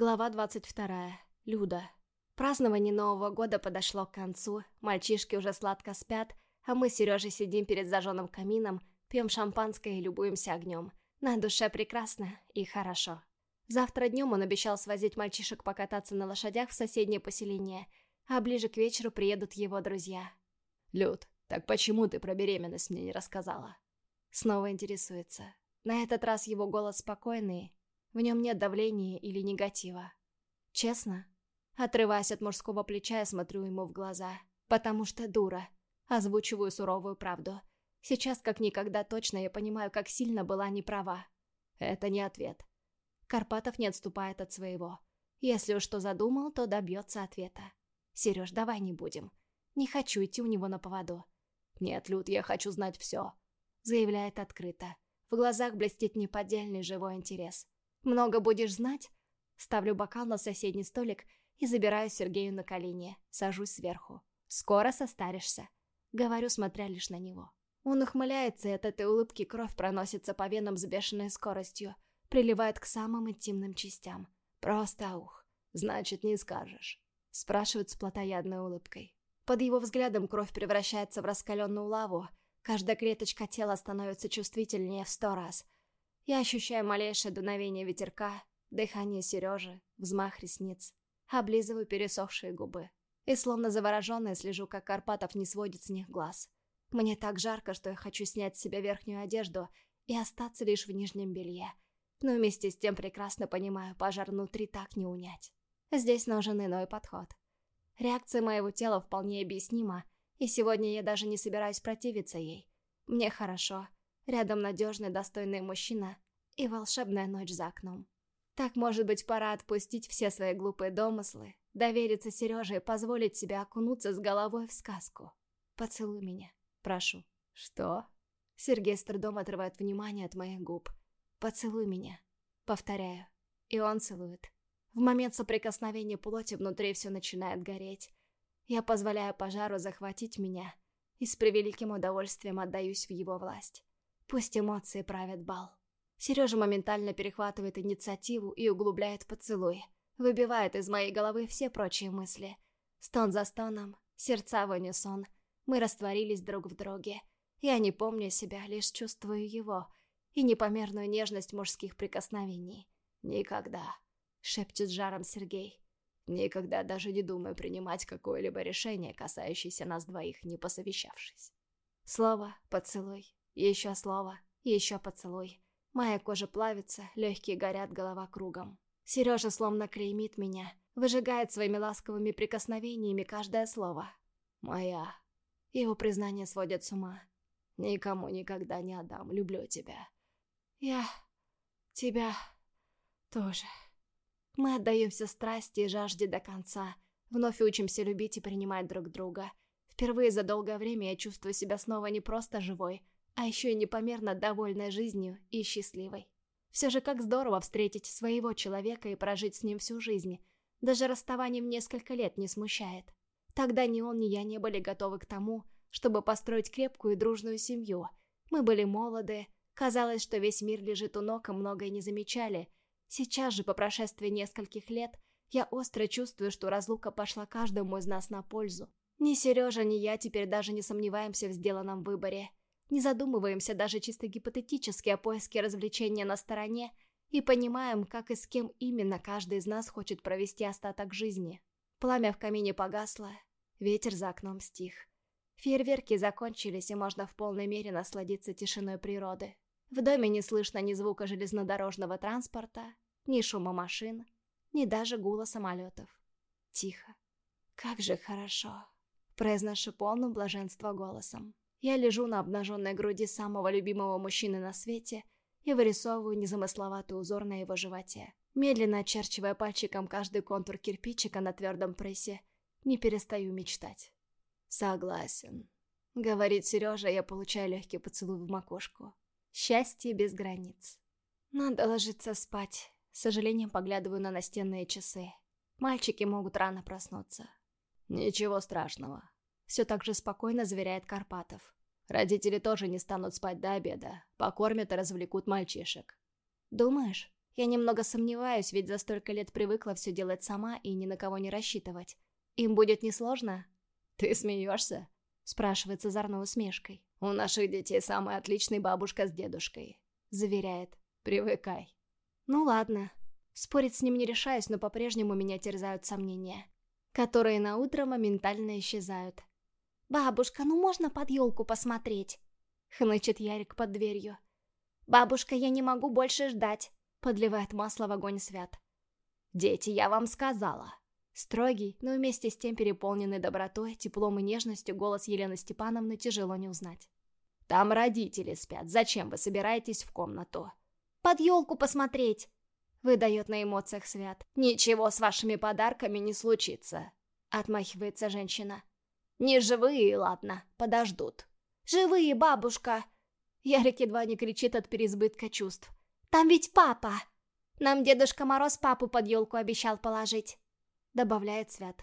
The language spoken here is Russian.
Глава 22. Люда. Празднование Нового года подошло к концу, мальчишки уже сладко спят, а мы с Сережей сидим перед зажженным камином, пьем шампанское и любуемся огнем. На душе прекрасно и хорошо. Завтра днем он обещал свозить мальчишек покататься на лошадях в соседнее поселение, а ближе к вечеру приедут его друзья. «Люд, так почему ты про беременность мне не рассказала?» Снова интересуется. На этот раз его голос спокойный, в нем нет давления или негатива. Честно, отрываясь от мужского плеча, я смотрю ему в глаза. Потому что дура. Озвучиваю суровую правду. Сейчас, как никогда точно, я понимаю, как сильно была неправа. Это не ответ. Карпатов не отступает от своего. Если уж что задумал, то добьется ответа. «Сереж, давай не будем. Не хочу идти у него на поводу». «Нет, Люд, я хочу знать все», — заявляет открыто. В глазах блестит неподдельный живой интерес. Много будешь знать?» Ставлю бокал на соседний столик и забираю Сергею на колени, сажусь сверху. «Скоро состаришься», — говорю, смотря лишь на него. Он ухмыляется, и от этой улыбки кровь проносится по венам с бешеной скоростью, приливает к самым интимным частям. Просто ух. «Значит, не скажешь», — спрашивает с плотоядной улыбкой. Под его взглядом кровь превращается в раскаленную лаву, каждая клеточка тела становится чувствительнее в сто раз — я ощущаю малейшее дуновение ветерка, дыхание Сережи, взмах ресниц. Облизываю пересохшие губы. И словно завороженная слежу, как Карпатов не сводит с них глаз. Мне так жарко, что я хочу снять с себя верхнюю одежду и остаться лишь в нижнем белье. Но вместе с тем прекрасно понимаю, пожар внутри так не унять. Здесь нужен иной подход. Реакция моего тела вполне объяснима, и сегодня я даже не собираюсь противиться ей. Мне хорошо, Рядом надежный, достойный мужчина и волшебная ночь за окном. Так, может быть, пора отпустить все свои глупые домыслы, довериться Сереже и позволить себе окунуться с головой в сказку. Поцелуй меня, прошу. Что? Сергей с трудом отрывает внимание от моих губ. Поцелуй меня. Повторяю. И он целует. В момент соприкосновения плоти внутри все начинает гореть. Я позволяю пожару захватить меня и с превеликим удовольствием отдаюсь в его власть. Пусть эмоции правят бал. Сережа моментально перехватывает инициативу и углубляет поцелуй. Выбивает из моей головы все прочие мысли. Стон за стоном, сердца в унисон. Мы растворились друг в друге. Я не помню себя, лишь чувствую его. И непомерную нежность мужских прикосновений. «Никогда», — шепчет жаром Сергей. «Никогда даже не думаю принимать какое-либо решение, касающееся нас двоих, не посовещавшись». Слово, поцелуй, еще слово, еще поцелуй. Моя кожа плавится, легкие горят, голова кругом. Сережа словно клеймит меня, выжигает своими ласковыми прикосновениями каждое слово. «Моя». Его признание сводит с ума. «Никому никогда не отдам, люблю тебя». «Я... тебя... тоже». Мы отдаемся страсти и жажде до конца, вновь учимся любить и принимать друг друга. Впервые за долгое время я чувствую себя снова не просто живой, а еще и непомерно довольной жизнью и счастливой. Все же как здорово встретить своего человека и прожить с ним всю жизнь. Даже расставание в несколько лет не смущает. Тогда ни он, ни я не были готовы к тому, чтобы построить крепкую и дружную семью. Мы были молоды, казалось, что весь мир лежит у ног и многое не замечали. Сейчас же, по прошествии нескольких лет, я остро чувствую, что разлука пошла каждому из нас на пользу. Ни Сережа, ни я теперь даже не сомневаемся в сделанном выборе. Не задумываемся даже чисто гипотетически о поиске развлечения на стороне и понимаем, как и с кем именно каждый из нас хочет провести остаток жизни. Пламя в камине погасло, ветер за окном стих. Фейерверки закончились, и можно в полной мере насладиться тишиной природы. В доме не слышно ни звука железнодорожного транспорта, ни шума машин, ни даже гула самолетов. Тихо. «Как же хорошо!» Произношу полным блаженства голосом. Я лежу на обнаженной груди самого любимого мужчины на свете и вырисовываю незамысловатый узор на его животе. Медленно очерчивая пальчиком каждый контур кирпичика на твердом прессе, не перестаю мечтать. «Согласен», — говорит Сережа, я получаю легкий поцелуй в макушку. Счастье без границ. Надо ложиться спать. С сожалением поглядываю на настенные часы. Мальчики могут рано проснуться. «Ничего страшного», все так же спокойно заверяет Карпатов. Родители тоже не станут спать до обеда. Покормят и развлекут мальчишек. Думаешь? Я немного сомневаюсь, ведь за столько лет привыкла все делать сама и ни на кого не рассчитывать. Им будет несложно? «Ты смеешься?» — спрашивает с озорной усмешкой. «У наших детей самая отличная бабушка с дедушкой», — заверяет. «Привыкай». Ну ладно. Спорить с ним не решаюсь, но по-прежнему меня терзают сомнения, которые на утро моментально исчезают. «Бабушка, ну можно под елку посмотреть?» — хнычет Ярик под дверью. «Бабушка, я не могу больше ждать», — подливает масло в огонь Свят. «Дети, я вам сказала». Строгий, но вместе с тем переполненный добротой, теплом и нежностью голос Елены Степановны тяжело не узнать. «Там родители спят. Зачем вы собираетесь в комнату?» «Под елку посмотреть!» — выдает на эмоциях Свят. «Ничего с вашими подарками не случится», — отмахивается женщина. «Не живые, ладно, подождут». «Живые, бабушка!» Ярик едва не кричит от переизбытка чувств. «Там ведь папа! Нам Дедушка Мороз папу под елку обещал положить!» Добавляет Свят.